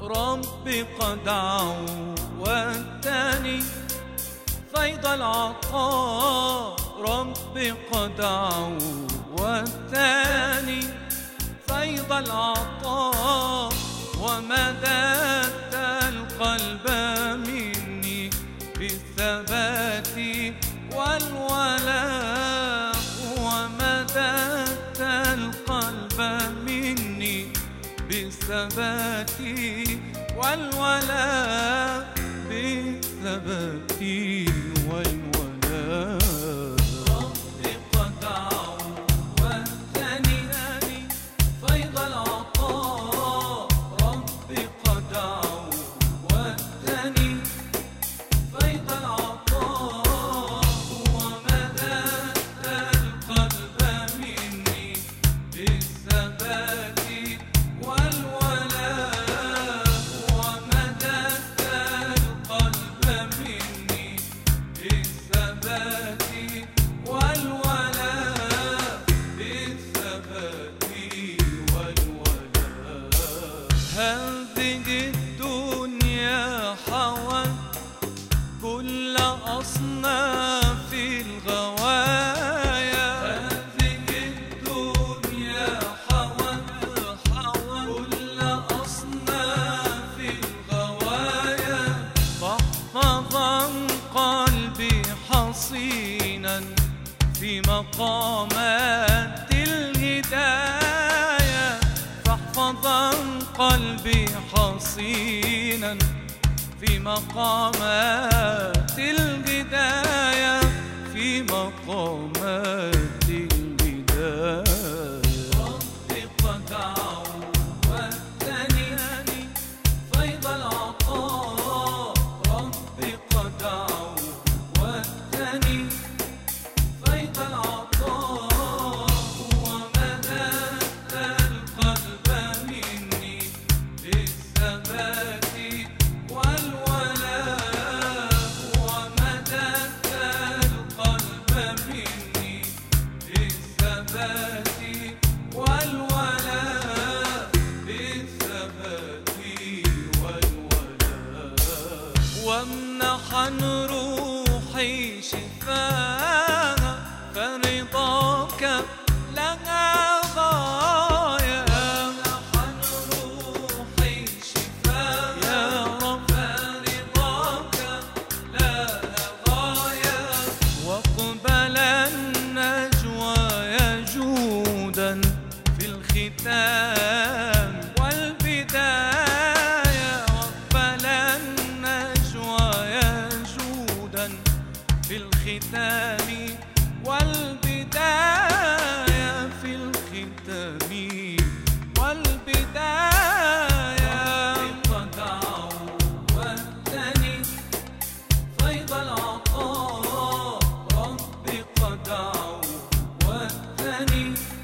ربي قد عودتني فيض العطاء. ربي قد عودتني فيض العطاء. ومددت القلب مني بالثبات والولاء بالثبات والولاء بالثبات والولاء. في مقامات الهداية فاحفظا قلبي حصينا. في مقامات الهداية في مقامات الهداية. وامنحن روحي روحي شفاها فرضاك لها في الختام. I need.